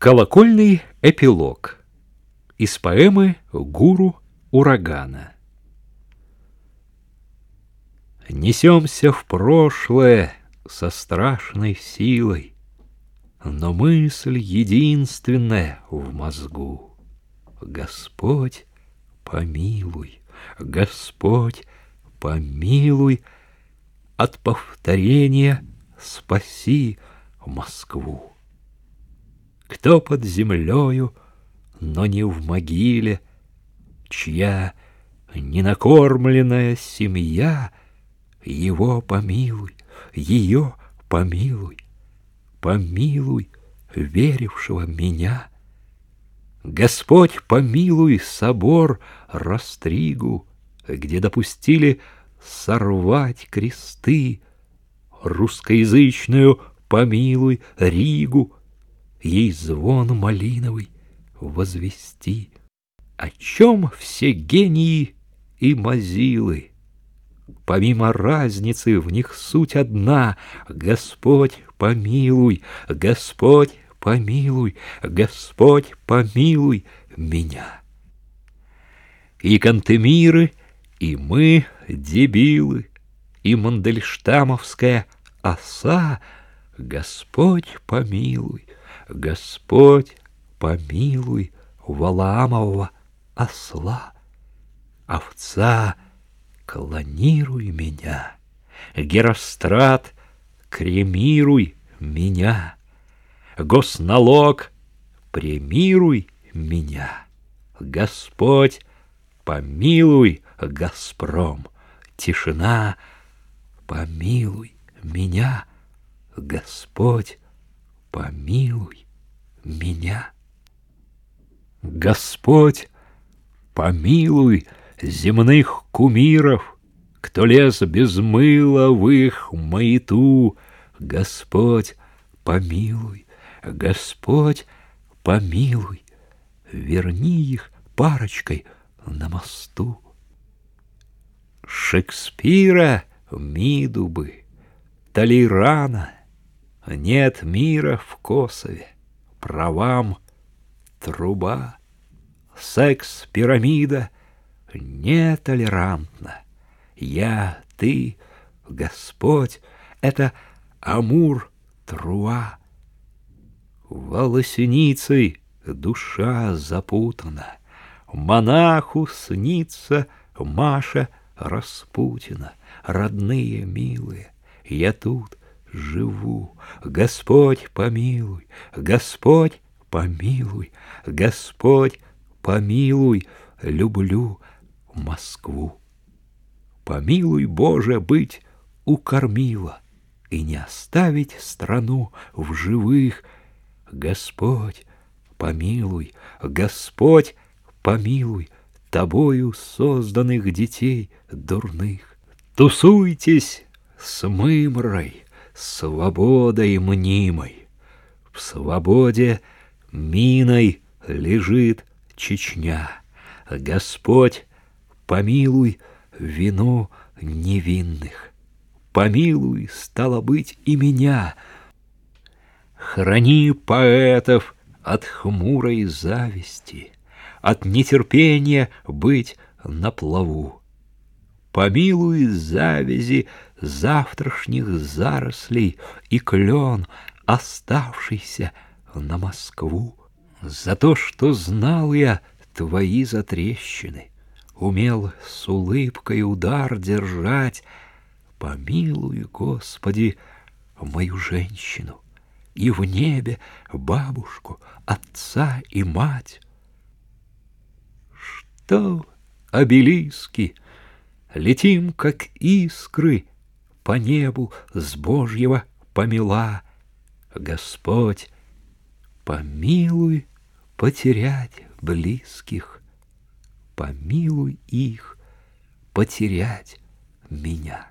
Колокольный эпилог из поэмы «Гуру урагана». Несемся в прошлое со страшной силой, Но мысль единственная в мозгу. Господь, помилуй, Господь, помилуй, От повторения спаси Москву. Кто под землею, но не в могиле, Чья ненакормленная семья, Его помилуй, ее помилуй, Помилуй верившего меня. Господь, помилуй собор Растригу, Где допустили сорвать кресты, Русскоязычную помилуй Ригу, ей звон малиновый возвести. О чем все гении и мазилы? Помимо разницы в них суть одна — Господь помилуй, Господь помилуй, Господь помилуй меня. И Кантемиры, и мы, дебилы, и Мандельштамовская оса, Господь помилуй, Господь, помилуй Валаамового осла. Овца, клонируй меня, Герострат, кремируй меня, Госналог, премируй меня, Господь, помилуй Газпром, Тишина, помилуй меня, Господь, помилуй меня. Господь, помилуй земных кумиров, Кто лез без мыла в их маяту. Господь, помилуй, Господь, помилуй, Верни их парочкой на мосту. Шекспира миду бы, Толерана — нет мира в Косове, правам труба, секс пирамида. Нетолерантна. Я, ты, Господь, это Амур Труа. Волосеницей душа запутана, Монаху снится Маша Распутина, Родные, милые, я тут, живу. Господь, помилуй, Господь, помилуй, Господь, помилуй, люблю Москву. Помилуй, Боже, быть у кормила и не оставить страну в живых. Господь, помилуй, Господь, помилуй тобою созданных детей дурных. Тусуйтесь с мымрой, свободой мнимой. В свободе миной лежит Чечня. Господь, помилуй вину невинных. Помилуй, стало быть, и меня. Храни поэтов от хмурой зависти, От нетерпения быть на плаву. Помилуй завязи завтрашних зарослей И клен, оставшийся на Москву. За то, что знал я твои затрещины, Умел с улыбкой удар держать, Помилуй, Господи, мою женщину И в небе бабушку, отца и мать. Что обелиски — Летим, как искры, по небу с Божьего помила. Господь, помилуй потерять близких, помилуй их потерять меня.